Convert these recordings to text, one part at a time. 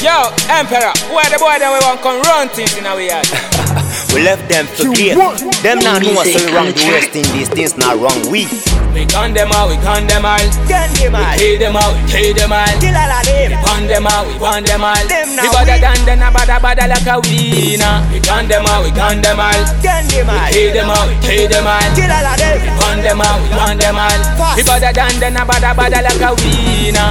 Yo, Emperor, where the boy that we want come run things in our yard? We left them to get. Them now know us so we wrong the West Indies, things not wrong. We We gun them all, we gun them all. gun them We all. kill them all, we kill them all. Kill all of them. We gun them all, we gun them all. Them now We better we- than them, a bada bada like a winner. We gun them all, we gun them all. Gun them all. Kill them all, we kill them all. Kill all of them. We Gun them all, we gun them all. Fast. We better than them, a bada bada like a winner.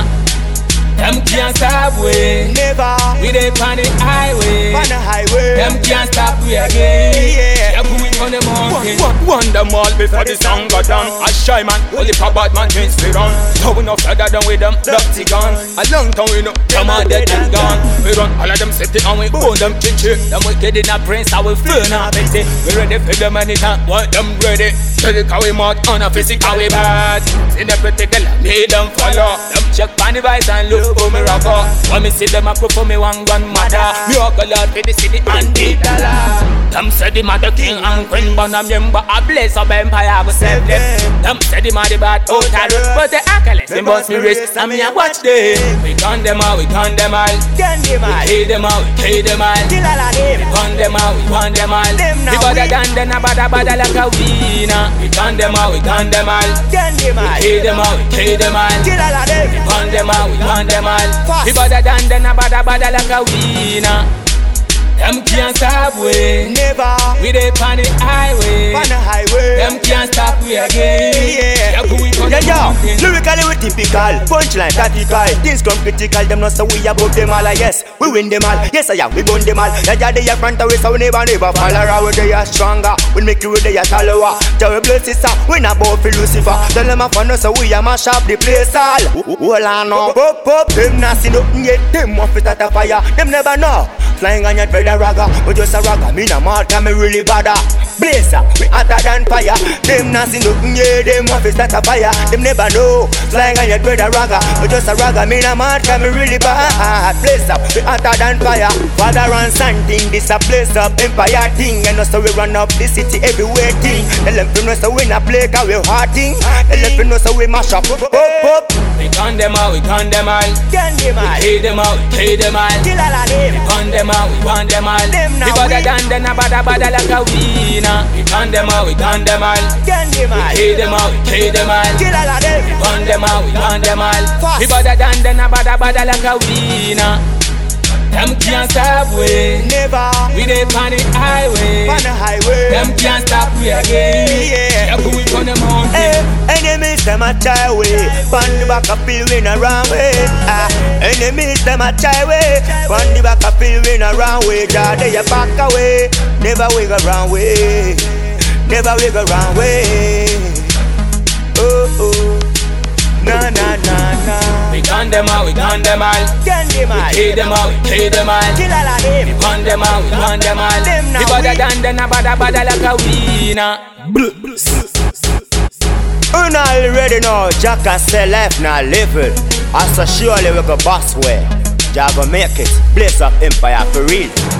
Them can't stop we. Never. We dey on the highway. On the highway. Them can't stop we again. One, them all before the sun go down. A shy man, only for bad man things we run. So we no further than with them dirty gun. A long time we know, come on, dead and gone. We run all of them safety and we bone them chichi. Them wicked in a prince, I will feel now pity. We ready for them anytime, want them ready. Physical we mad, on a physical we bad. See them pretty girl, need them follow. Them check on the vice and look for me rock up. When me see them a for me one gun mother. Me a lot for the city and the dollar. Them say the mother king and queen, but I'm remember a place of empire go save them. Them say the mother bad out of road, but the accolades them bust me wrist and me a watch them. We gun them all, we gun them all. Gun them all. Kill them all, we kill them all. Kill all of them. We Gun them all, we gun them all. Them now We better than them, a bada bada like a winner. We gun them all, we gun them all. Gun them all. Kill them all, we kill them all. Kill all of them. We Gun them all, we gun them all. We better than them, a bada bada like a winner. Them can't stop we. Never. We dey on the highway. On the highway. Them can't stop we again. Yeah. Yeah, we Yeah, yeah. Lyrically we typical, punchline tactical. Things come critical, them not so we above them all. ah, Yes, we win them all. Yes, I am. We gun them all. Yeah, yeah, they are front away, so we never, never fall around. They are stronger. We make you they are taller. Terrible sister, we not both for Lucifer. Tell them a fun, so we a mash up the place all. Hold on now, pop pop. Them not see nothing yet. Them want to start a fire. Them never know. Flying on your dread a ragga, we just a ragga. Me no mad, me really bada. Blazer, we hotter than fire. Them not see nothing yet. Them want to start a fire. Them never know. Flying on your dread a ragga, we oh, just a ragga. Me no mad, me really bad. Blazer, we hotter than fire. Father and son thing, this a place up empire thing. And so we run up the city everywhere thing. Tell them to know so we not play 'cause we hard thing. Tell them to know so we mash up. Up, up. We gun them out, we gun them all. Gun them all. Kill them out, we kill them all. Kill all of them. We Gun them all, we gun them all. Them now We better we- than them, a bada bada like a winner. We gun them all, we gun them all. Gun them all. Kill them all, we kill them all. Kill all of them. Gun them all, we gun them all. Fast. We better than them, a bada bada like a winner. Them can't stop we. Never. We dey on the highway. On the highway. Them can't stop we again. Yeah. Yeah, we on the mountain. Hey, enemies them a try way, on the back of feel win a wrong way. Ah, enemies them a try way, on the back of feel win a wrong way. Ja, they a back away, never wiggle wrong way, never wiggle wrong way. Oh oh, na na na na. We gun them all, we gun them all. Gun them all, Kill them all, we kill them all. kill all of them. Gun them all, we gun them all. Them now We better than them, a bada bada like a winner. You not already know, Jack and say life not living. I so surely we go boss way. Jago make it, blaze up empire for real.